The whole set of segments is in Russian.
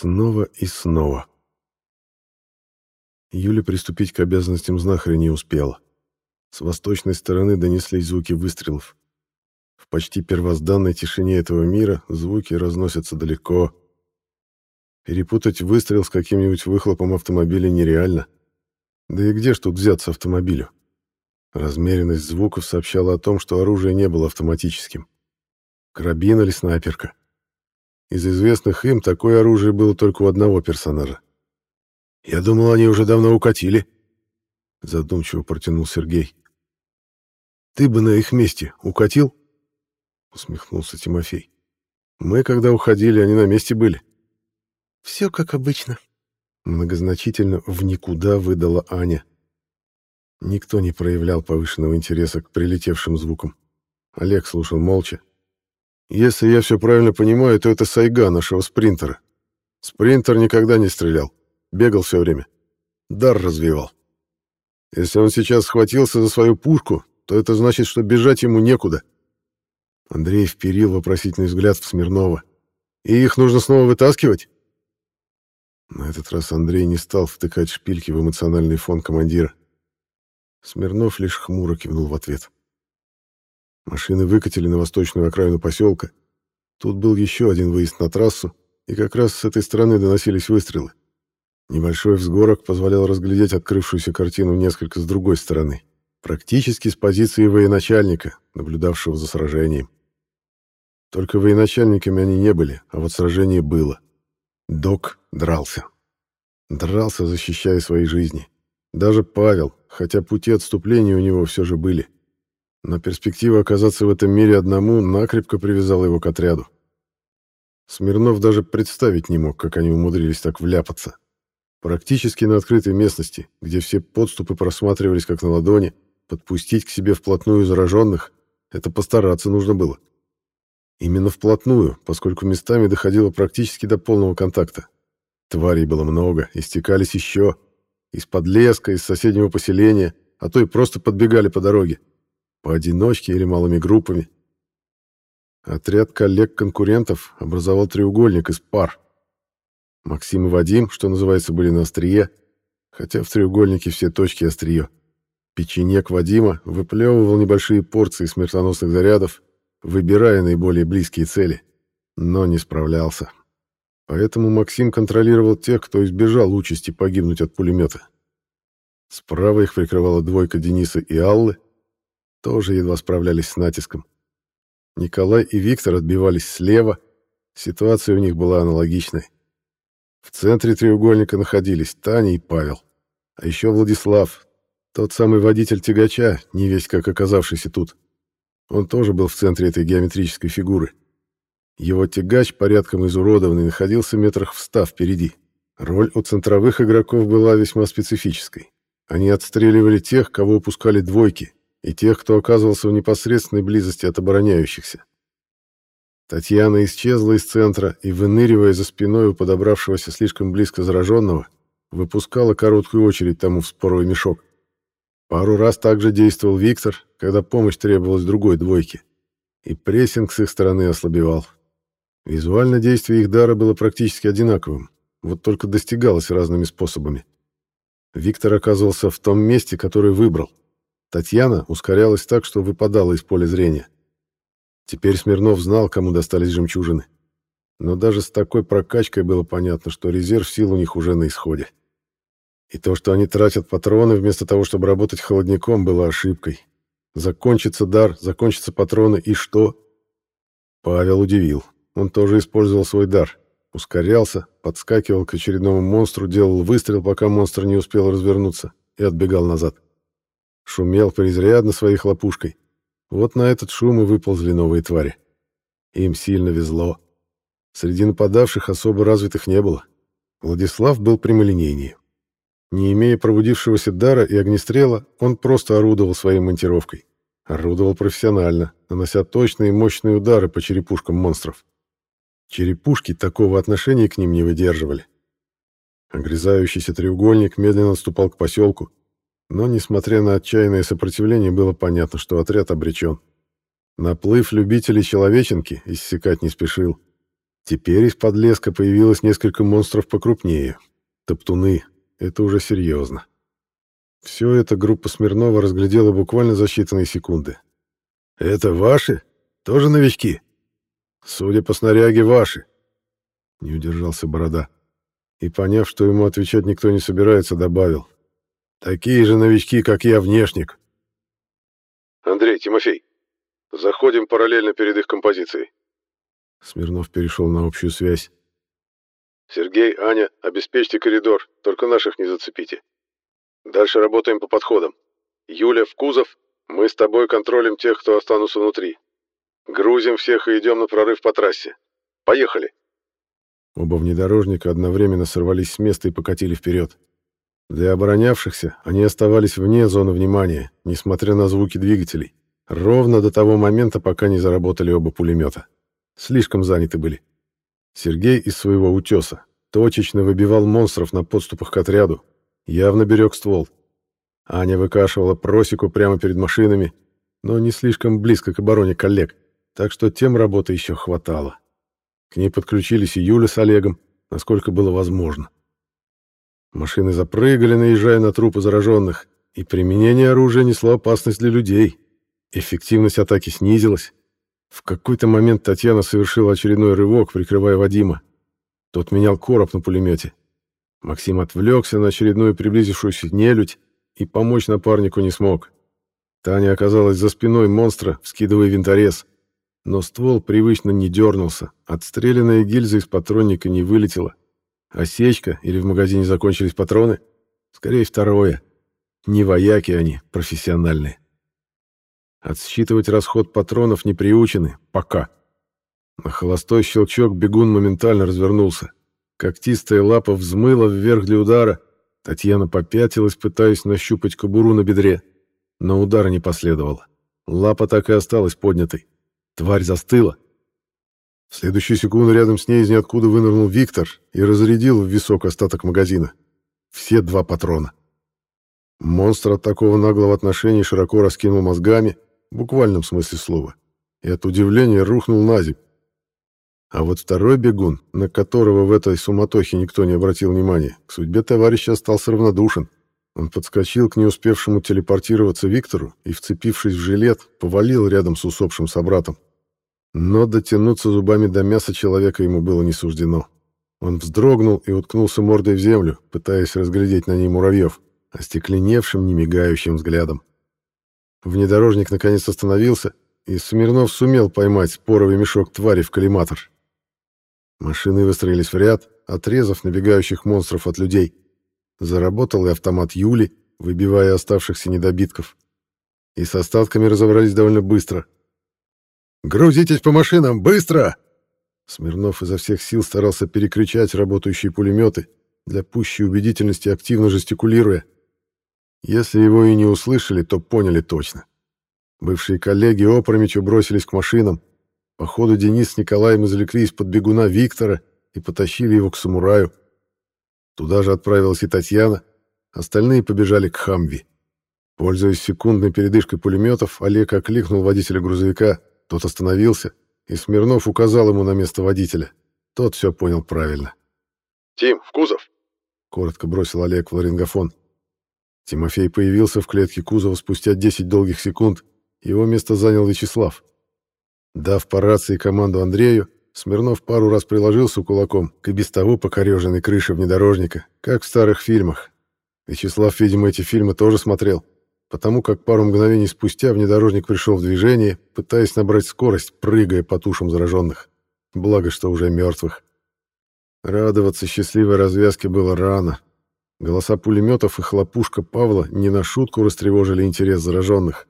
Снова и снова. Юля приступить к обязанностям знахаря не успела. С восточной стороны донеслись звуки выстрелов. В почти первозданной тишине этого мира звуки разносятся далеко. Перепутать выстрел с каким-нибудь выхлопом автомобиля нереально. Да и где ж тут взяться автомобилю? Размеренность звуков сообщала о том, что оружие не было автоматическим. Карабин или снайперка. Из известных им такое оружие было только у одного персонажа. «Я думал, они уже давно укатили», — задумчиво протянул Сергей. «Ты бы на их месте укатил?» — усмехнулся Тимофей. «Мы, когда уходили, они на месте были». «Все как обычно», — многозначительно в никуда выдала Аня. Никто не проявлял повышенного интереса к прилетевшим звукам. Олег слушал молча. «Если я все правильно понимаю, то это сайга нашего спринтера. Спринтер никогда не стрелял, бегал все время. Дар развивал. Если он сейчас схватился за свою пушку, то это значит, что бежать ему некуда». Андрей вперил вопросительный взгляд в Смирнова. «И их нужно снова вытаскивать?» На этот раз Андрей не стал втыкать шпильки в эмоциональный фон командира. Смирнов лишь хмуро кивнул в ответ. Машины выкатили на восточную окраину поселка. Тут был еще один выезд на трассу, и как раз с этой стороны доносились выстрелы. Небольшой взгорок позволял разглядеть открывшуюся картину несколько с другой стороны, практически с позиции военачальника, наблюдавшего за сражением. Только военачальниками они не были, а вот сражение было. Док дрался. Дрался, защищая свои жизни. Даже Павел, хотя пути отступления у него все же были. Но перспектива оказаться в этом мире одному накрепко привязала его к отряду. Смирнов даже представить не мог, как они умудрились так вляпаться. Практически на открытой местности, где все подступы просматривались как на ладони, подпустить к себе вплотную зараженных — это постараться нужно было. Именно вплотную, поскольку местами доходило практически до полного контакта. Тварей было много, истекались еще — из подлеска, из соседнего поселения, а то и просто подбегали по дороге. Поодиночке или малыми группами. Отряд коллег-конкурентов образовал треугольник из пар. Максим и Вадим, что называется, были на острие, хотя в треугольнике все точки острие. Печенек Вадима выплевывал небольшие порции смертоносных зарядов, выбирая наиболее близкие цели, но не справлялся. Поэтому Максим контролировал тех, кто избежал участи погибнуть от пулемета. Справа их прикрывала двойка Дениса и Аллы, тоже едва справлялись с натиском. Николай и Виктор отбивались слева, ситуация у них была аналогичной. В центре треугольника находились Таня и Павел, а еще Владислав, тот самый водитель тягача, не весь как оказавшийся тут. Он тоже был в центре этой геометрической фигуры. Его тягач, порядком изуродованный, находился метрах в ста впереди. Роль у центровых игроков была весьма специфической. Они отстреливали тех, кого упускали двойки, и тех, кто оказывался в непосредственной близости от обороняющихся. Татьяна исчезла из центра и, выныривая за спиной у подобравшегося слишком близко зараженного, выпускала короткую очередь тому в споровый мешок. Пару раз также действовал Виктор, когда помощь требовалась другой двойке, и прессинг с их стороны ослабевал. Визуально действие их дара было практически одинаковым, вот только достигалось разными способами. Виктор оказывался в том месте, которое выбрал. Татьяна ускорялась так, что выпадала из поля зрения. Теперь Смирнов знал, кому достались жемчужины. Но даже с такой прокачкой было понятно, что резерв сил у них уже на исходе. И то, что они тратят патроны вместо того, чтобы работать холодником, было ошибкой. Закончится дар, закончатся патроны, и что? Павел удивил. Он тоже использовал свой дар. Ускорялся, подскакивал к очередному монстру, делал выстрел, пока монстр не успел развернуться, и отбегал назад. Шумел преизрядно своей хлопушкой. Вот на этот шум и выползли новые твари. Им сильно везло. Среди нападавших особо развитых не было. Владислав был прямолинейнее. Не имея пробудившегося дара и огнестрела, он просто орудовал своей монтировкой. Орудовал профессионально, нанося точные и мощные удары по черепушкам монстров. Черепушки такого отношения к ним не выдерживали. Огрызающийся треугольник медленно отступал к поселку, но, несмотря на отчаянное сопротивление, было понятно, что отряд обречен. Наплыв любителей человеченки иссякать не спешил. Теперь из-под леска появилось несколько монстров покрупнее. Топтуны. Это уже серьезно. Все это группа Смирнова разглядела буквально за считанные секунды. «Это ваши? Тоже новички?» «Судя по снаряге, ваши», — не удержался Борода. И, поняв, что ему отвечать никто не собирается, добавил. «Такие же новички, как я, внешник». «Андрей, Тимофей, заходим параллельно перед их композицией». Смирнов перешел на общую связь. «Сергей, Аня, обеспечьте коридор, только наших не зацепите. Дальше работаем по подходам. Юля, в кузов, мы с тобой контролем тех, кто останутся внутри. Грузим всех и идем на прорыв по трассе. Поехали!» Оба внедорожника одновременно сорвались с места и покатили вперед. Для оборонявшихся они оставались вне зоны внимания, несмотря на звуки двигателей, ровно до того момента, пока не заработали оба пулемета. Слишком заняты были. Сергей из своего утеса точечно выбивал монстров на подступах к отряду, явно берег ствол. Аня выкашивала просеку прямо перед машинами, но не слишком близко к обороне коллег, так что тем работы еще хватало. К ней подключились и Юля с Олегом, насколько было возможно. Машины запрыгали, наезжая на трупы зараженных, и применение оружия несло опасность для людей. Эффективность атаки снизилась. В какой-то момент Татьяна совершила очередной рывок, прикрывая Вадима. Тот менял короб на пулемете. Максим отвлекся на очередную приблизившуюся нелюдь и помочь напарнику не смог. Таня оказалась за спиной монстра, вскидывая винторез но ствол привычно не дернулся, отстрелянная гильза из патронника не вылетела. Осечка или в магазине закончились патроны? Скорее второе. Не вояки они, профессиональные. Отсчитывать расход патронов не приучены, пока. На холостой щелчок бегун моментально развернулся. Когтистая лапа взмыла вверх для удара. Татьяна попятилась, пытаясь нащупать кобуру на бедре. Но удара не последовало. Лапа так и осталась поднятой. Тварь застыла. В следующую секунду рядом с ней из ниоткуда вынырнул Виктор и разрядил в висок остаток магазина. Все два патрона. Монстр от такого наглого отношения широко раскинул мозгами, в буквальном смысле слова, и от удивления рухнул на землю. А вот второй бегун, на которого в этой суматохе никто не обратил внимания, к судьбе товарища остался равнодушен. Он подскочил к не успевшему телепортироваться Виктору и, вцепившись в жилет, повалил рядом с усопшим собратом. Но дотянуться зубами до мяса человека ему было не суждено. Он вздрогнул и уткнулся мордой в землю, пытаясь разглядеть на ней муравьев, остекленевшим, немигающим взглядом. Внедорожник наконец остановился, и Смирнов сумел поймать споровый мешок твари в коллиматор. Машины выстроились в ряд, отрезав набегающих монстров от людей. Заработал и автомат Юли, выбивая оставшихся недобитков. И с остатками разобрались довольно быстро — «Грузитесь по машинам, быстро!» Смирнов изо всех сил старался перекричать работающие пулеметы, для пущей убедительности активно жестикулируя. Если его и не услышали, то поняли точно. Бывшие коллеги опрометью бросились к машинам. По ходу Денис с Николаем извлекли из-под бегуна Виктора и потащили его к самураю. Туда же отправилась и Татьяна. Остальные побежали к Хамви. Пользуясь секундной передышкой пулеметов, Олег окликнул водителя грузовика, тот остановился, и Смирнов указал ему на место водителя. Тот все понял правильно. «Тим, в кузов!» — коротко бросил Олег в ларингофон. Тимофей появился в клетке кузова спустя 10 долгих секунд. Его место занял Вячеслав. Дав по рации команду Андрею, Смирнов пару раз приложился кулаком к и без того покореженной крыше внедорожника, как в старых фильмах. Вячеслав, видимо, эти фильмы тоже смотрел потому как пару мгновений спустя внедорожник пришел в движение, пытаясь набрать скорость, прыгая по тушам зараженных. Благо, что уже мертвых. Радоваться счастливой развязке было рано. Голоса пулеметов и хлопушка Павла не на шутку растревожили интерес зараженных.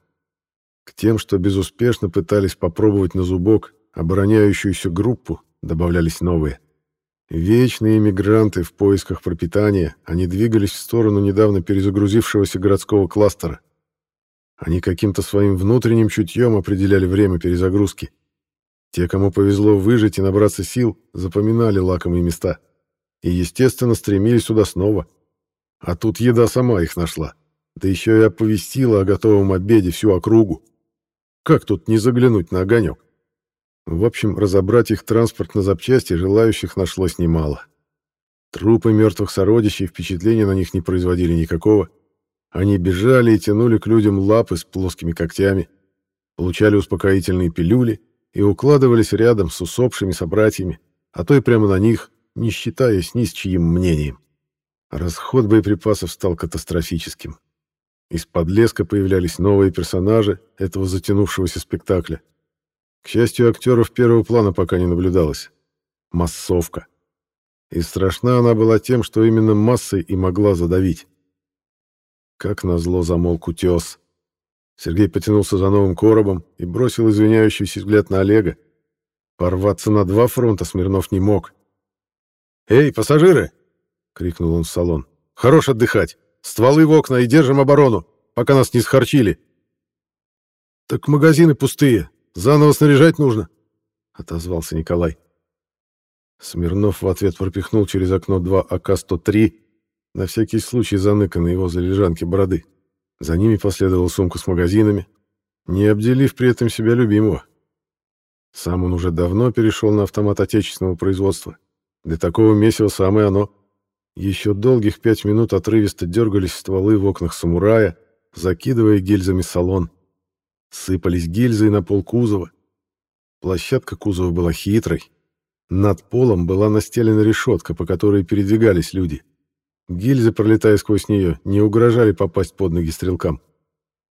К тем, что безуспешно пытались попробовать на зубок обороняющуюся группу, добавлялись новые. Вечные иммигранты в поисках пропитания, они двигались в сторону недавно перезагрузившегося городского кластера. Они каким-то своим внутренним чутьем определяли время перезагрузки. Те, кому повезло выжить и набраться сил, запоминали лакомые места. И, естественно, стремились сюда снова. А тут еда сама их нашла. Да еще и оповестила о готовом обеде всю округу. Как тут не заглянуть на огонек? В общем, разобрать их транспорт на запчасти желающих нашлось немало. Трупы мертвых сородичей впечатления на них не производили никакого. Они бежали и тянули к людям лапы с плоскими когтями, получали успокоительные пилюли и укладывались рядом с усопшими собратьями, а то и прямо на них, не считаясь ни с чьим мнением. Расход боеприпасов стал катастрофическим. Из-под леска появлялись новые персонажи этого затянувшегося спектакля. К счастью, актеров первого плана пока не наблюдалось. Массовка. И страшна она была тем, что именно массой и могла задавить. Как назло замолк утес. Сергей потянулся за новым коробом и бросил извиняющийся взгляд на Олега. Порваться на два фронта Смирнов не мог. «Эй, пассажиры!» — крикнул он в салон. «Хорош отдыхать! Стволы в окна и держим оборону, пока нас не схарчили!» «Так магазины пустые, заново снаряжать нужно!» — отозвался Николай. Смирнов в ответ пропихнул через окно два АК-103, на всякий случай заныканные возле лежанки бороды. За ними последовала сумка с магазинами, не обделив при этом себя любимого. Сам он уже давно перешел на автомат отечественного производства. Для такого месива самое оно. Еще долгих пять минут отрывисто дергались стволы в окнах самурая, закидывая гильзами салон. Сыпались гильзы на пол кузова. Площадка кузова была хитрой, над полом была настелена решетка, по которой передвигались люди. Гильзы, пролетая сквозь нее, не угрожали попасть под ноги стрелкам.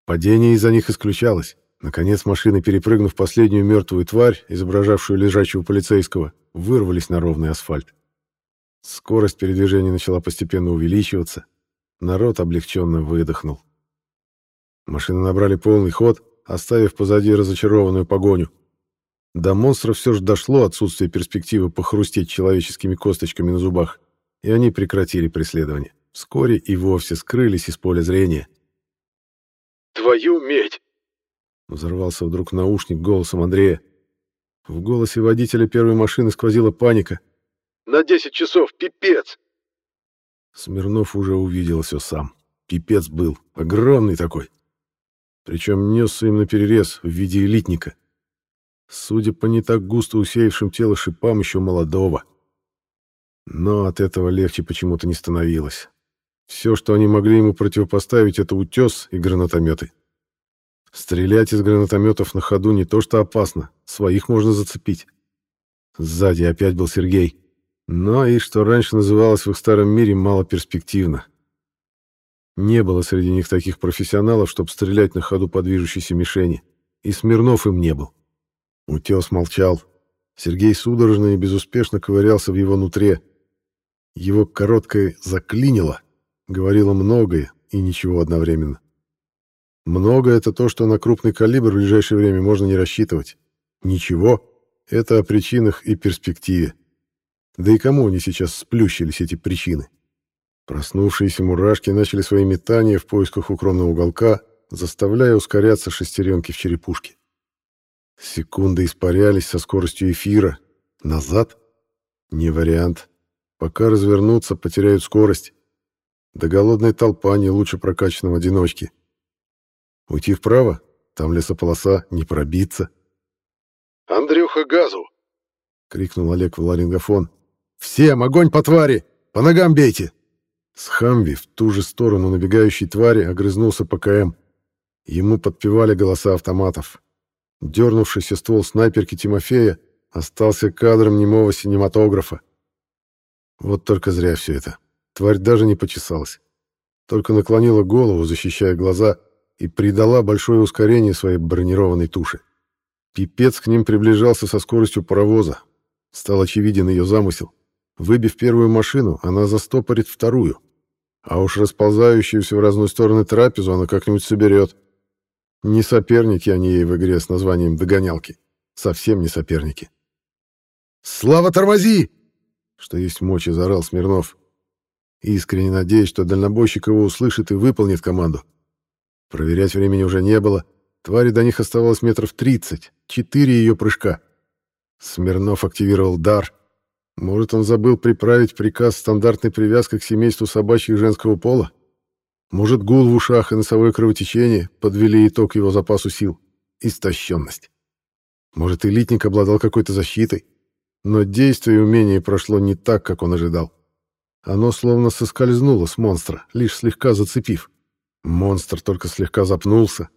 Падение из-за них исключалось. Наконец машины, перепрыгнув последнюю мертвую тварь, изображавшую лежачего полицейского, вырвались на ровный асфальт. Скорость передвижения начала постепенно увеличиваться. Народ облегченно выдохнул. Машины набрали полный ход, оставив позади разочарованную погоню. До монстра все же дошло отсутствие перспективы похрустеть человеческими косточками на зубах, и они прекратили преследование. Вскоре и вовсе скрылись из поля зрения. «Твою медь!» Взорвался вдруг наушник голосом Андрея. В голосе водителя первой машины сквозила паника. «На десять часов, пипец!» Смирнов уже увидел все сам. Пипец был, огромный такой. Причем несся им наперерез в виде элитника. Судя по не так густо усеявшим тело шипам еще молодого. Но от этого легче почему-то не становилось. Все, что они могли ему противопоставить, это утес и гранатометы. Стрелять из гранатометов на ходу не то что опасно, своих можно зацепить. Сзади опять был Сергей. Но и, что раньше называлось в их старом мире, малоперспективно. Не было среди них таких профессионалов, чтобы стрелять на ходу по движущейся мишени. И Смирнов им не был. Утес молчал. Сергей судорожно и безуспешно ковырялся в его нутре. Его короткое «заклинило» говорило многое и ничего одновременно. Много — это то, что на крупный калибр в ближайшее время можно не рассчитывать. Ничего — это о причинах и перспективе. Да и кому они сейчас сплющились, эти причины? Проснувшиеся мурашки начали свои метания в поисках укромного уголка, заставляя ускоряться шестеренки в черепушке. Секунды испарялись со скоростью эфира. Назад? Не вариант. Пока развернуться, потеряют скорость. Да голодная толпа не лучше прокачанного одиночки. Уйти вправо? Там лесополоса, не пробиться. «Андрюха, газу!» — крикнул Олег в ларингофон. «Всем, огонь по твари! По ногам бейте!» С Хамви в ту же сторону набегающей твари огрызнулся ПКМ. Ему подпевали голоса автоматов. Дернувшийся ствол снайперки Тимофея остался кадром немого синематографа. Вот только зря все это. Тварь даже не почесалась. Только наклонила голову, защищая глаза, и придала большое ускорение своей бронированной туше. Пипец к ним приближался со скоростью паровоза. Стал очевиден ее замысел. Выбив первую машину, она застопорит вторую. А уж расползающуюся в разные стороны трапезу она как-нибудь соберет. Не соперники они ей в игре с названием «Догонялки». Совсем не соперники. «Слава, тормози!» Что есть мочи, заорал Смирнов. Искренне надеясь, что дальнобойщик его услышит и выполнит команду. Проверять времени уже не было. Твари до них оставалось метров тридцать. Четыре ее прыжка. Смирнов активировал дар. Может, он забыл приправить приказ стандартной привязкой к семейству собачьих женского пола? Может, гул в ушах и носовое кровотечение подвели итог его запасу сил. Истощенность. Может, элитник обладал какой-то защитой. Но действие и умение прошло не так, как он ожидал. Оно словно соскользнуло с монстра, лишь слегка зацепив. Монстр только слегка запнулся.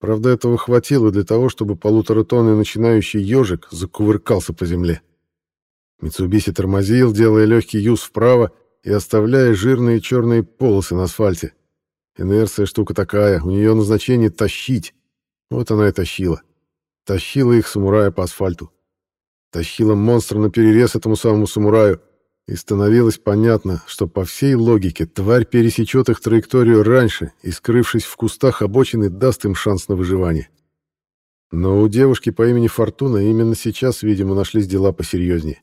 Правда, этого хватило для того, чтобы полуторатонный начинающий ежик закувыркался по земле. Митсубиси тормозил, делая легкий юз вправо и оставляя жирные черные полосы на асфальте. Инерция штука такая, у нее назначение тащить. Вот она и тащила. Тащила их самурая по асфальту. Тащила монстра на перерез этому самому самураю, и становилось понятно, что по всей логике тварь пересечет их траекторию раньше и, скрывшись в кустах обочины, даст им шанс на выживание. Но у девушки по имени Фортуна именно сейчас, видимо, нашлись дела посерьезнее.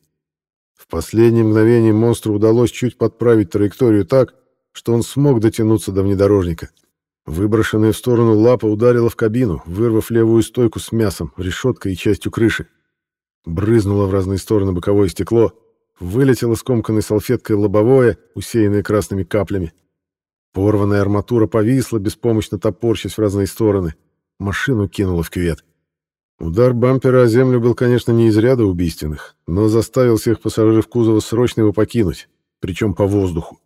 В последнее мгновение монстру удалось чуть подправить траекторию так, что он смог дотянуться до внедорожника. Выброшенная в сторону лапа ударила в кабину, вырвав левую стойку с мясом, решеткой и частью крыши. Брызнуло в разные стороны боковое стекло, вылетело скомканной салфеткой лобовое, усеянное красными каплями. Порванная арматура повисла, беспомощно топорщась в разные стороны. Машину кинуло в кювет. Удар бампера о землю был, конечно, не из ряда убийственных, но заставил всех пассажиров кузова срочно его покинуть, причем по воздуху.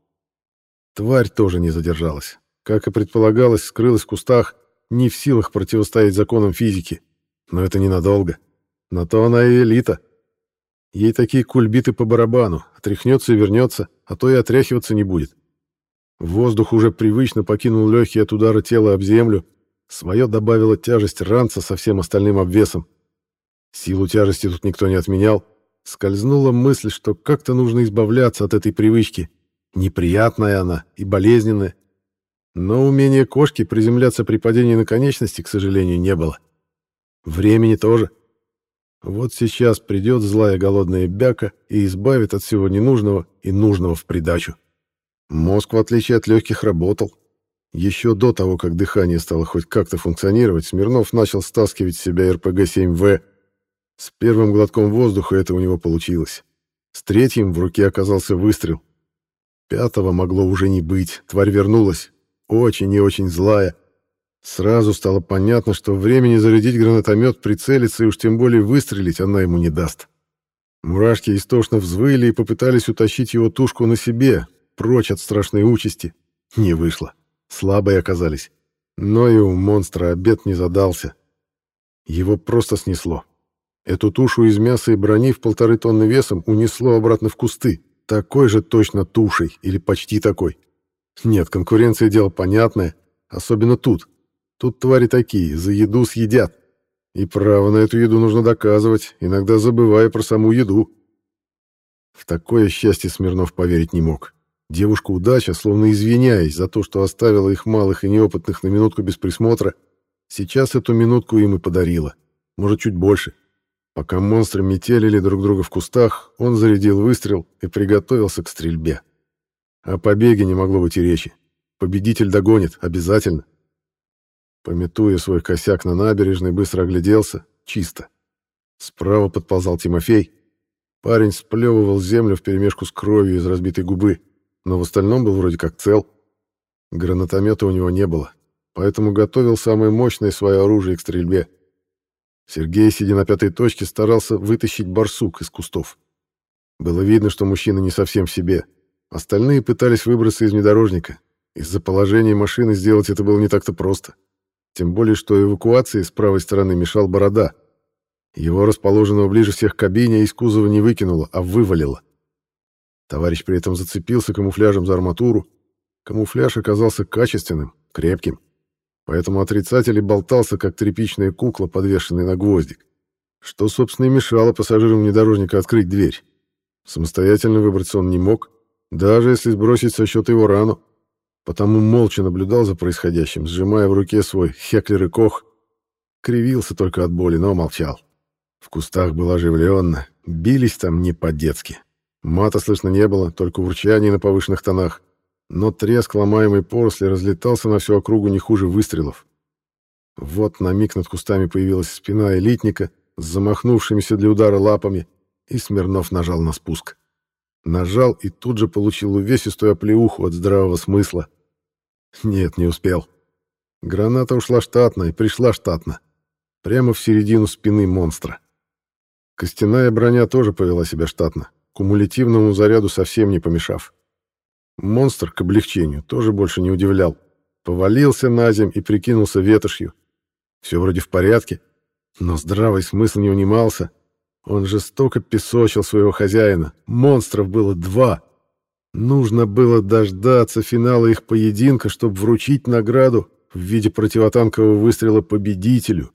Тварь тоже не задержалась. Как и предполагалось, скрылась в кустах, не в силах противостоять законам физики. Но это ненадолго. На то она и элита. Ей такие кульбиты по барабану, отряхнется и вернется, а то и отряхиваться не будет. Воздух уже привычно покинул легкие от удара тела об землю, свое добавила тяжесть ранца со всем остальным обвесом. Силу тяжести тут никто не отменял. Скользнула мысль, что как-то нужно избавляться от этой привычки. Неприятная она и болезненная. Но умения кошки приземляться при падении на конечности, к сожалению, не было. Времени тоже. Вот сейчас придет злая голодная бяка и избавит от всего ненужного и нужного в придачу. Мозг, в отличие от легких, работал. Еще до того, как дыхание стало хоть как-то функционировать, Смирнов начал стаскивать с себя РПГ-7В. С первым глотком воздуха это у него получилось. С третьим в руке оказался выстрел. Пятого могло уже не быть, тварь вернулась. Очень и очень злая, Сразу стало понятно, что времени зарядить гранатомет, прицелиться и уж тем более выстрелить она ему не даст. Мурашки истошно взвыли и попытались утащить его тушку на себе, прочь от страшной участи. Не вышло. Слабые оказались. Но и у монстра обед не задался. Его просто снесло. Эту тушу из мяса и брони в полторы тонны весом унесло обратно в кусты. Такой же точно тушей, или почти такой. Нет, конкуренция дело понятное, особенно тут. Тут твари такие, за еду съедят. И право на эту еду нужно доказывать, иногда забывая про саму еду. В такое счастье Смирнов поверить не мог. Девушка удача, словно извиняясь за то, что оставила их малых и неопытных на минутку без присмотра, сейчас эту минутку им и подарила. Может, чуть больше. Пока монстры метелили друг друга в кустах, он зарядил выстрел и приготовился к стрельбе. О побеге не могло быть и речи. Победитель догонит, обязательно. Пометуя свой косяк на набережной, быстро огляделся. Чисто. Справа подползал Тимофей. Парень сплевывал землю вперемешку с кровью из разбитой губы, но в остальном был вроде как цел. Гранатомета у него не было, поэтому готовил самое мощное свое оружие к стрельбе. Сергей, сидя на пятой точке, старался вытащить барсук из кустов. Было видно, что мужчина не совсем в себе. Остальные пытались выбраться из внедорожника. Из-за положения машины сделать это было не так-то просто. Тем более, что эвакуации с правой стороны мешал Борода. Его, расположенного ближе всех к кабине, из кузова не выкинуло, а вывалило. Товарищ при этом зацепился камуфляжем за арматуру. Камуфляж оказался качественным, крепким. Поэтому отрицатель болтался, как тряпичная кукла, подвешенная на гвоздик. Что, собственно, и мешало пассажирам внедорожника открыть дверь. Самостоятельно выбраться он не мог, даже если сбросить со счета его рану потому молча наблюдал за происходящим, сжимая в руке свой Хеклер и Кох. Кривился только от боли, но молчал. В кустах было оживленно, бились там не по-детски. Мата слышно не было, только урчание на повышенных тонах. Но треск ломаемой поросли разлетался на всю округу не хуже выстрелов. Вот на миг над кустами появилась спина элитника с замахнувшимися для удара лапами, и Смирнов нажал на спуск. Нажал и тут же получил увесистую оплеуху от здравого смысла — нет, не успел. Граната ушла штатно и пришла штатно. Прямо в середину спины монстра. Костяная броня тоже повела себя штатно, кумулятивному заряду совсем не помешав. Монстр, к облегчению, тоже больше не удивлял. Повалился на земь и прикинулся ветошью. Все вроде в порядке, но здравый смысл не унимался. Он жестоко песочил своего хозяина. Монстров было два. Нужно было дождаться финала их поединка, чтобы вручить награду в виде противотанкового выстрела победителю.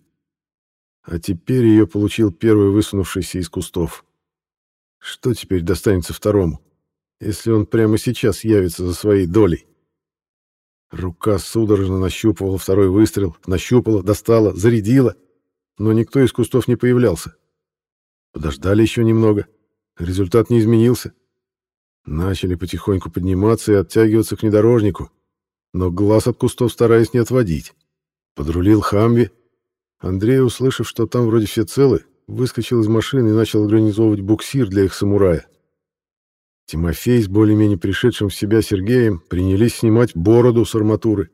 А теперь ее получил первый высунувшийся из кустов. Что теперь достанется второму, если он прямо сейчас явится за своей долей? Рука судорожно нащупывала второй выстрел, нащупала, достала, зарядила, но никто из кустов не появлялся. Подождали еще немного. Результат не изменился. Начали потихоньку подниматься и оттягиваться к внедорожнику, но глаз от кустов стараясь не отводить. Подрулил Хамви. Андрей, услышав, что там вроде все целы, выскочил из машины и начал организовывать буксир для их самурая. Тимофей с более-менее пришедшим в себя Сергеем принялись снимать бороду с арматуры.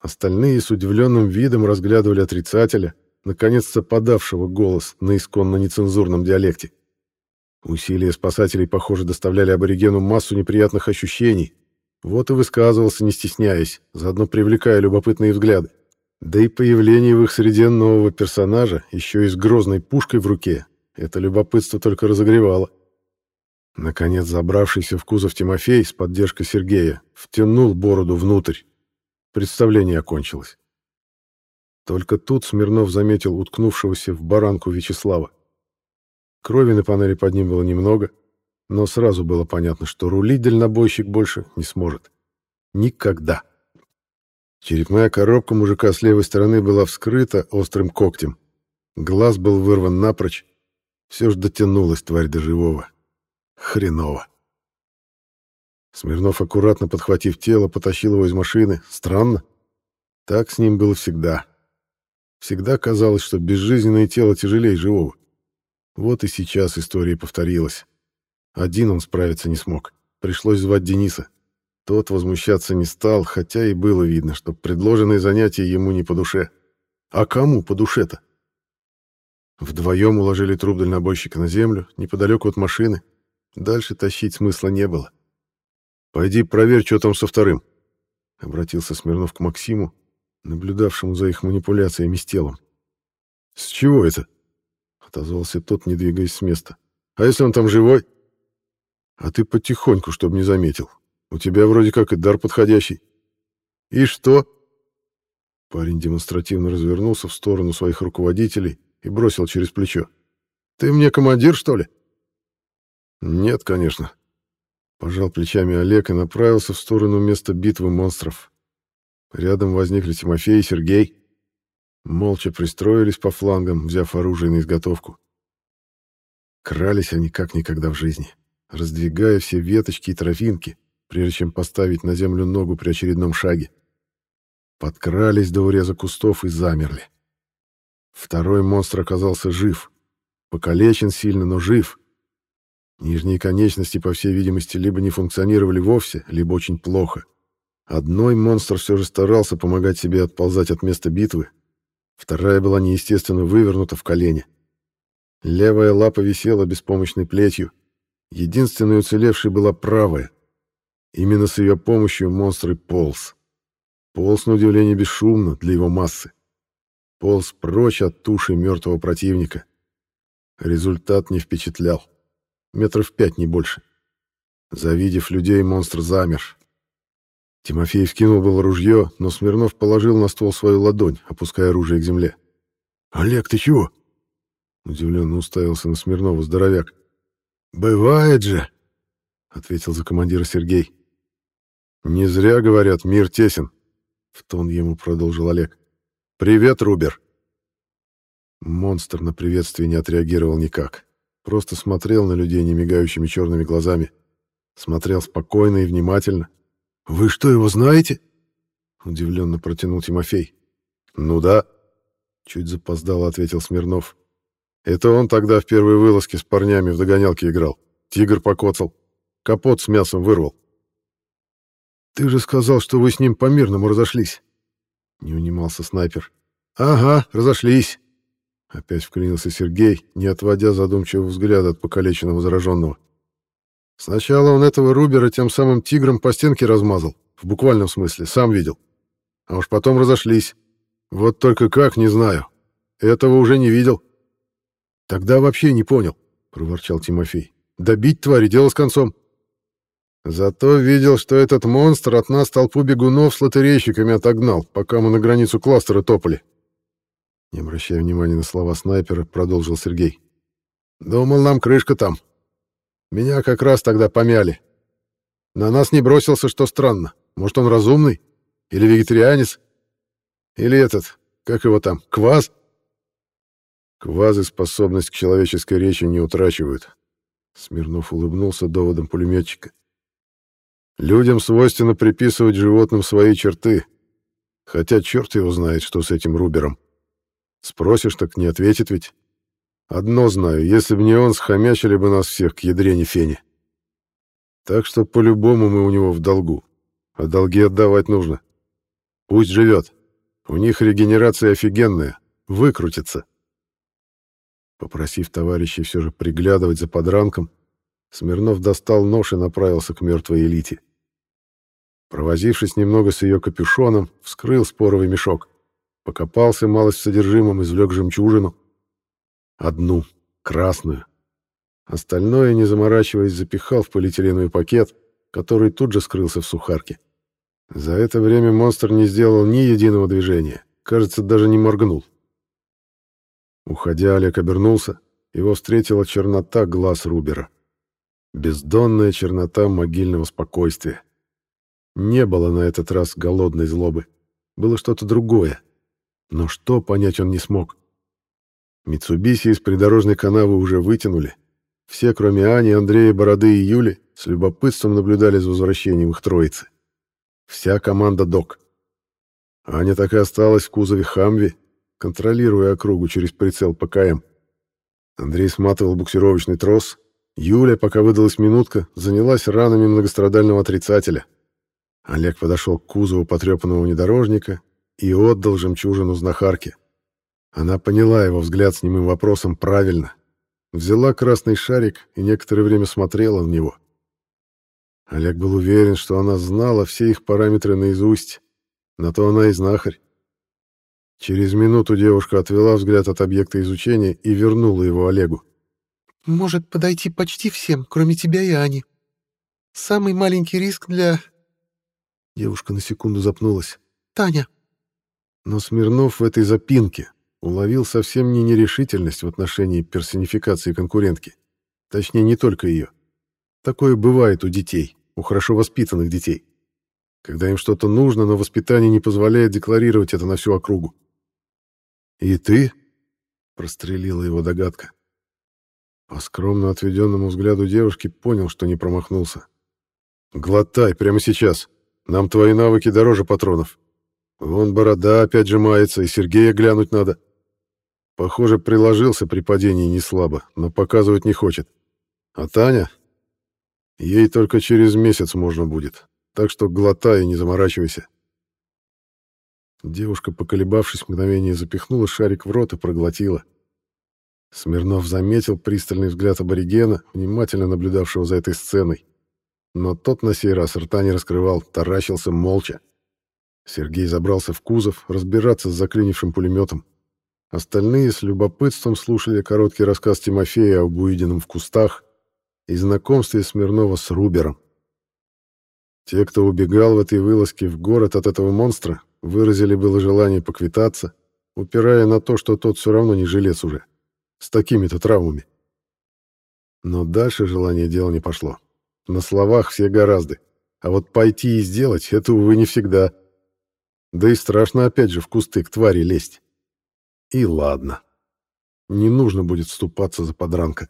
Остальные с удивленным видом разглядывали отрицателя, наконец-то подавшего голос на исконно нецензурном диалекте. Усилия спасателей, похоже, доставляли аборигену массу неприятных ощущений. Вот и высказывался, не стесняясь, заодно привлекая любопытные взгляды. Да и появление в их среде нового персонажа, еще и с грозной пушкой в руке, это любопытство только разогревало. Наконец, забравшийся в кузов Тимофей с поддержкой Сергея втянул бороду внутрь. Представление окончилось. Только тут Смирнов заметил уткнувшегося в баранку Вячеслава. Крови на панели под ним было немного, но сразу было понятно, что рулить дальнобойщик больше не сможет. Никогда. Черепная коробка мужика с левой стороны была вскрыта острым когтем. Глаз был вырван напрочь. Все ж дотянулась тварь до живого. Хреново. Смирнов, аккуратно подхватив тело, потащил его из машины. Странно. Так с ним было всегда. Всегда казалось, что безжизненное тело тяжелее живого. Вот и сейчас история повторилась. Один он справиться не смог. Пришлось звать Дениса. Тот возмущаться не стал, хотя и было видно, что предложенное занятие ему не по душе. А кому по душе-то? Вдвоем уложили труп дальнобойщика на землю, неподалеку от машины. Дальше тащить смысла не было. «Пойди проверь, что там со вторым», — обратился Смирнов к Максиму, наблюдавшему за их манипуляциями с телом. «С чего это?» — отозвался тот, не двигаясь с места. «А если он там живой?» «А ты потихоньку, чтобы не заметил. У тебя вроде как и дар подходящий. И что? Парень демонстративно развернулся в сторону своих руководителей и бросил через плечо. Ты мне командир, что ли? Нет, конечно. Пожал плечами Олег и направился в сторону места битвы монстров. Рядом возникли Тимофей и Сергей. Молча пристроились по флангам, взяв оружие на изготовку. Крались они как никогда в жизни, раздвигая все веточки и травинки, прежде чем поставить на землю ногу при очередном шаге. Подкрались до уреза кустов и замерли. Второй монстр оказался жив. Покалечен сильно, но жив. Нижние конечности, по всей видимости, либо не функционировали вовсе, либо очень плохо. Одной монстр все же старался помогать себе отползать от места битвы. Вторая была неестественно вывернута в колени. Левая лапа висела беспомощной плетью. Единственной уцелевшей была правая. Именно с ее помощью монстр и полз. Полз, на удивление, бесшумно для его массы. Полз прочь от туши мертвого противника. Результат не впечатлял. Метров пять, не больше. Завидев людей, монстр замер. Тимофей вскинул было ружье, но Смирнов положил на ствол свою ладонь, опуская оружие к земле. «Олег, ты чего?» Удивленно уставился на Смирнова здоровяк. «Бывает же!» — ответил за командира Сергей. «Не зря говорят, мир тесен», — в тон ему продолжил Олег. «Привет, Рубер». Монстр на приветствие не отреагировал никак. Просто смотрел на людей немигающими черными глазами. Смотрел спокойно и внимательно. «Вы что, его знаете?» — удивленно протянул Тимофей. «Ну да», — чуть запоздало ответил Смирнов. «Это он тогда в первой вылазке с парнями в догонялке играл. Тигр покоцал. Капот с мясом вырвал. «Ты же сказал, что вы с ним по-мирному разошлись!» Не унимался снайпер. «Ага, разошлись!» Опять вклинился Сергей, не отводя задумчивого взгляда от покалеченного зараженного. Сначала он этого Рубера тем самым тигром по стенке размазал, в буквальном смысле, сам видел. А уж потом разошлись. Вот только как, не знаю. Этого уже не видел. Тогда вообще не понял, проворчал Тимофей. Добить твари, дело с концом. Зато видел, что этот монстр от нас толпу бегунов с лотерейщиками отогнал, пока мы на границу кластера топали. Не обращая внимания на слова снайпера, продолжил Сергей. Думал, нам крышка там. Меня как раз тогда помяли. На нас не бросился, что странно. Может, он разумный? Или вегетарианец? Или этот, как его там, кваз? Квазы способность к человеческой речи не утрачивают. Смирнов улыбнулся доводом пулеметчика. Людям свойственно приписывать животным свои черты. Хотя черт его знает, что с этим Рубером. Спросишь, так не ответит ведь. Одно знаю, если бы не он, схомячили бы нас всех к ядрене фени. Так что по-любому мы у него в долгу. А долги отдавать нужно. Пусть живет. У них регенерация офигенная. Выкрутится. Попросив товарищей все же приглядывать за подранком, Смирнов достал нож и направился к мертвой элите. Провозившись немного с ее капюшоном, вскрыл споровый мешок. Покопался малость в содержимом, извлек жемчужину. Одну, красную. Остальное, не заморачиваясь, запихал в полиэтиленовый пакет, который тут же скрылся в сухарке. За это время монстр не сделал ни единого движения, кажется, даже не моргнул. Уходя, Олег обернулся, его встретила чернота глаз Рубера. Бездонная чернота могильного спокойствия. Не было на этот раз голодной злобы. Было что-то другое. Но что, понять он не смог. Митсубиси из придорожной канавы уже вытянули. Все, кроме Ани, Андрея, Бороды и Юли, с любопытством наблюдали за возвращением их троицы. Вся команда ДОК. Аня так и осталась в кузове «Хамви», контролируя округу через прицел ПКМ. Андрей сматывал буксировочный трос. Юля, пока выдалась минутка, занялась ранами многострадального отрицателя. Олег подошел к кузову потрепанного внедорожника и отдал жемчужину знахарке. Она поняла его взгляд с немым вопросом правильно. Взяла красный шарик и некоторое время смотрела в него. Олег был уверен, что она знала все их параметры наизусть. На то она и знахарь. Через минуту девушка отвела взгляд от объекта изучения и вернула его Олегу. «Может подойти почти всем, кроме тебя и Ани. Самый маленький риск для...» Девушка на секунду запнулась. «Таня». Но Смирнов в этой запинке уловил совсем не нерешительность в отношении персонификации конкурентки. Точнее, не только ее. Такое бывает у детей, у хорошо воспитанных детей. Когда им что-то нужно, но воспитание не позволяет декларировать это на всю округу. «И ты?» — прострелила его догадка. По скромно отведенному взгляду девушки понял, что не промахнулся. «Глотай прямо сейчас. Нам твои навыки дороже патронов. Вон борода опять же мается, и Сергея глянуть надо. Похоже, приложился при падении не слабо, но показывать не хочет. А Таня? Ей только через месяц можно будет, так что глотай и не заморачивайся». Девушка, поколебавшись мгновение, запихнула шарик в рот и проглотила. Смирнов заметил пристальный взгляд аборигена, внимательно наблюдавшего за этой сценой. Но тот на сей раз рта не раскрывал, таращился молча. Сергей забрался в кузов разбираться с заклинившим пулеметом. Остальные с любопытством слушали короткий рассказ Тимофея об увиденном в кустах и знакомстве Смирнова с Рубером. Те, кто убегал в этой вылазке в город от этого монстра, выразили было желание поквитаться, упирая на то, что тот все равно не жилец уже, с такими-то травмами. Но дальше желание дела не пошло. На словах все гораздо, а вот пойти и сделать — это, увы, не всегда. Да и страшно опять же в кусты к твари лезть. И ладно. Не нужно будет вступаться за подранка.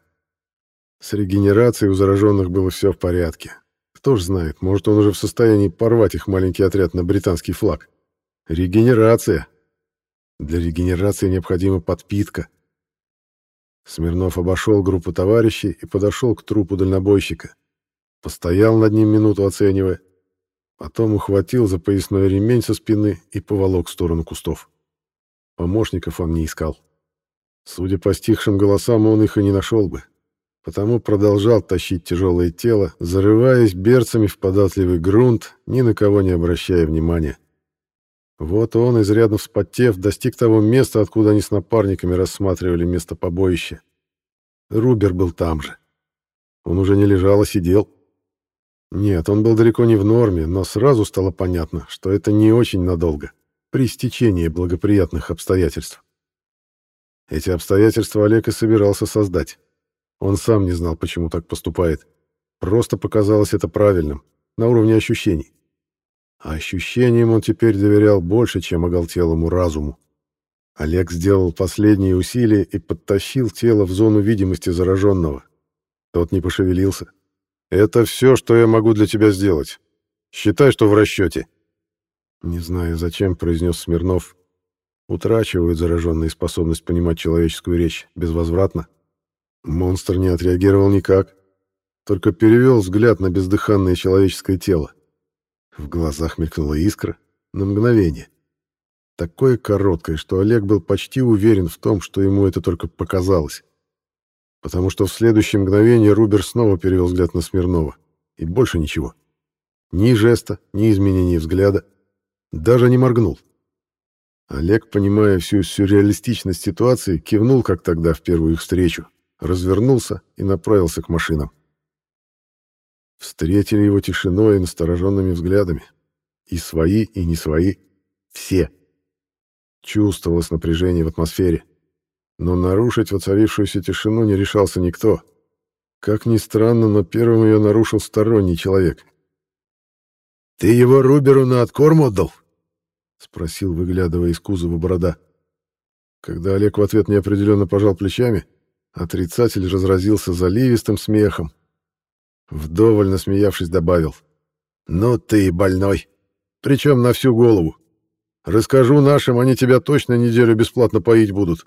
С регенерацией у зараженных было все в порядке. Кто ж знает, может, он уже в состоянии порвать их маленький отряд на британский флаг. Регенерация. Для регенерации необходима подпитка. Смирнов обошел группу товарищей и подошел к трупу дальнобойщика. Постоял над ним минуту, оценивая. Потом ухватил за поясной ремень со спины и поволок в сторону кустов. Помощников он не искал. Судя по стихшим голосам, он их и не нашел бы. Потому продолжал тащить тяжелое тело, зарываясь берцами в податливый грунт, ни на кого не обращая внимания. Вот он, изрядно вспотев, достиг того места, откуда они с напарниками рассматривали место побоища. Рубер был там же. Он уже не лежал, а сидел. Нет, он был далеко не в норме, но сразу стало понятно, что это не очень надолго, при стечении благоприятных обстоятельств. Эти обстоятельства Олег и собирался создать. Он сам не знал, почему так поступает. Просто показалось это правильным, на уровне ощущений. А ощущениям он теперь доверял больше, чем оголтелому разуму. Олег сделал последние усилия и подтащил тело в зону видимости зараженного. Тот не пошевелился. «Это все, что я могу для тебя сделать. Считай, что в расчете». «Не знаю, зачем», — произнес Смирнов. «Утрачивают зараженные способность понимать человеческую речь безвозвратно». Монстр не отреагировал никак, только перевел взгляд на бездыханное человеческое тело. В глазах мелькнула искра на мгновение. Такое короткое, что Олег был почти уверен в том, что ему это только показалось потому что в следующее мгновение Рубер снова перевел взгляд на Смирнова. И больше ничего. Ни жеста, ни изменения взгляда. Даже не моргнул. Олег, понимая всю сюрреалистичность ситуации, кивнул, как тогда в первую их встречу, развернулся и направился к машинам. Встретили его тишиной и настороженными взглядами. И свои, и не свои. Все. Чувствовалось напряжение в атмосфере. Но нарушить воцарившуюся тишину не решался никто. Как ни странно, но первым ее нарушил сторонний человек. «Ты его Руберу на откорм отдал?» — спросил, выглядывая из кузова борода. Когда Олег в ответ неопределенно пожал плечами, отрицатель разразился заливистым смехом. Вдоволь насмеявшись, добавил. «Ну ты больной. Причем на всю голову. Расскажу нашим, они тебя точно неделю бесплатно поить будут.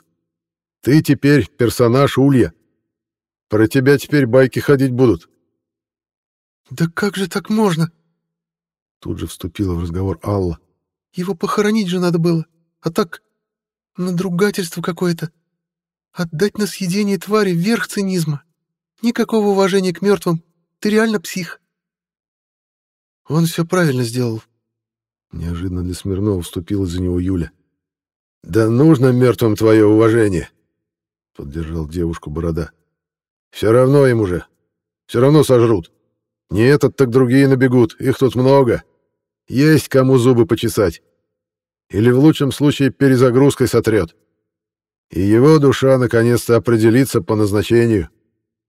Ты теперь персонаж Улья. Про тебя теперь байки ходить будут. Да как же так можно? Тут же вступила в разговор Алла. Его похоронить же надо было. А так, надругательство какое-то. Отдать на съедение твари верх цинизма. Никакого уважения к мертвым. Ты реально псих. Он все правильно сделал. Неожиданно для Смирнова вступила за него Юля. «Да нужно мертвым твое уважение!» — поддержал девушку Борода. «Все равно им уже. Все равно сожрут. Не этот, так другие набегут. Их тут много. Есть кому зубы почесать. Или в лучшем случае перезагрузкой сотрет. И его душа наконец-то определится по назначению.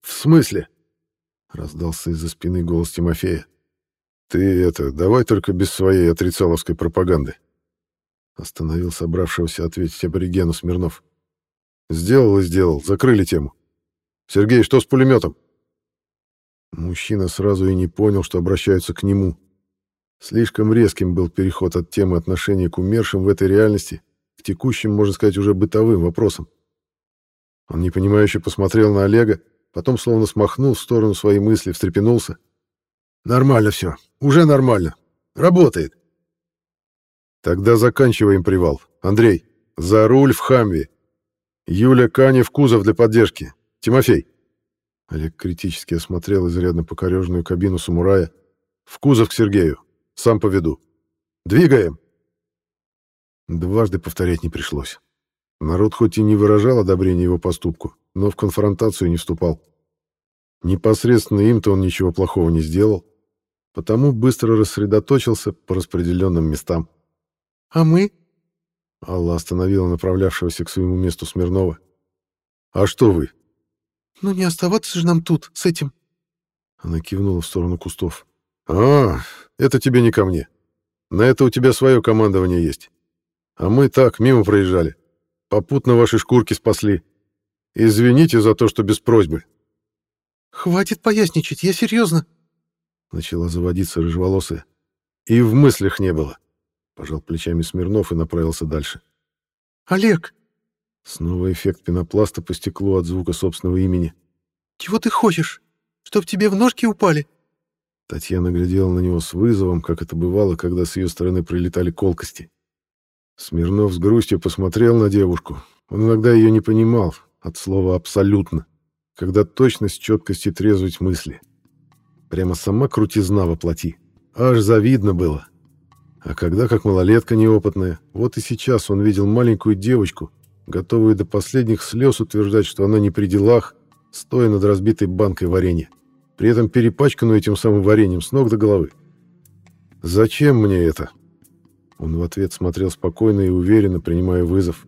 В смысле?» — раздался из-за спины голос Тимофея. «Ты это, давай только без своей отрицаловской пропаганды», — остановил собравшегося ответить аборигену Смирнов. Сделал и сделал, закрыли тему. Сергей, что с пулеметом? Мужчина сразу и не понял, что обращаются к нему. Слишком резким был переход от темы отношения к умершим в этой реальности к текущим, можно сказать, уже бытовым вопросам. Он непонимающе посмотрел на Олега, потом словно смахнул в сторону свои мысли, встрепенулся. «Нормально все. Уже нормально. Работает». «Тогда заканчиваем привал. Андрей, за руль в Хамве. Юля Кани в кузов для поддержки. Тимофей. Олег критически осмотрел изрядно покореженную кабину самурая. В кузов к Сергею. Сам поведу. Двигаем. Дважды повторять не пришлось. Народ хоть и не выражал одобрения его поступку, но в конфронтацию не вступал. Непосредственно им-то он ничего плохого не сделал, потому быстро рассредоточился по распределенным местам. «А мы?» Алла остановила направлявшегося к своему месту Смирнова. «А что вы?» «Ну не оставаться же нам тут, с этим». Она кивнула в сторону кустов. «А, это тебе не ко мне. На это у тебя свое командование есть. А мы так, мимо проезжали. Попутно ваши шкурки спасли. Извините за то, что без просьбы». «Хватит поясничать, я серьезно». Начала заводиться рыжеволосая. И в мыслях не было. Пожал плечами Смирнов и направился дальше. «Олег!» Снова эффект пенопласта по стеклу от звука собственного имени. «Чего ты хочешь? Чтоб тебе в ножки упали?» Татьяна глядела на него с вызовом, как это бывало, когда с ее стороны прилетали колкости. Смирнов с грустью посмотрел на девушку, Он иногда ее не понимал, от слова «абсолютно», когда точность, четкость и трезвость мысли. Прямо сама крутизна воплоти. Аж завидно было. А когда, как малолетка неопытная, вот и сейчас он видел маленькую девочку, готовую до последних слез утверждать, что она не при делах, стоя над разбитой банкой варенья, при этом перепачканную этим самым вареньем с ног до головы. «Зачем мне это?» Он в ответ смотрел спокойно и уверенно, принимая вызов.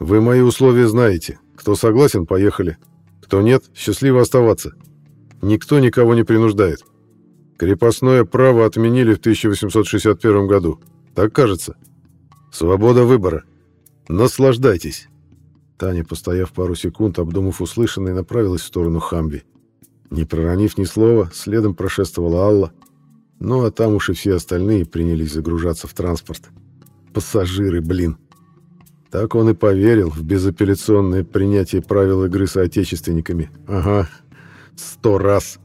«Вы мои условия знаете. Кто согласен, поехали. Кто нет, счастливо оставаться. Никто никого не принуждает. Крепостное право отменили в 1861 году. Так кажется. Свобода выбора. Наслаждайтесь». Таня, постояв пару секунд, обдумав услышанное, направилась в сторону Хамби. Не проронив ни слова, следом прошествовала Алла. Ну а там уж и все остальные принялись загружаться в транспорт. Пассажиры, блин. Так он и поверил в безапелляционное принятие правил игры с отечественниками. Ага, сто раз.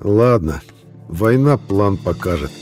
Ладно, война план покажет.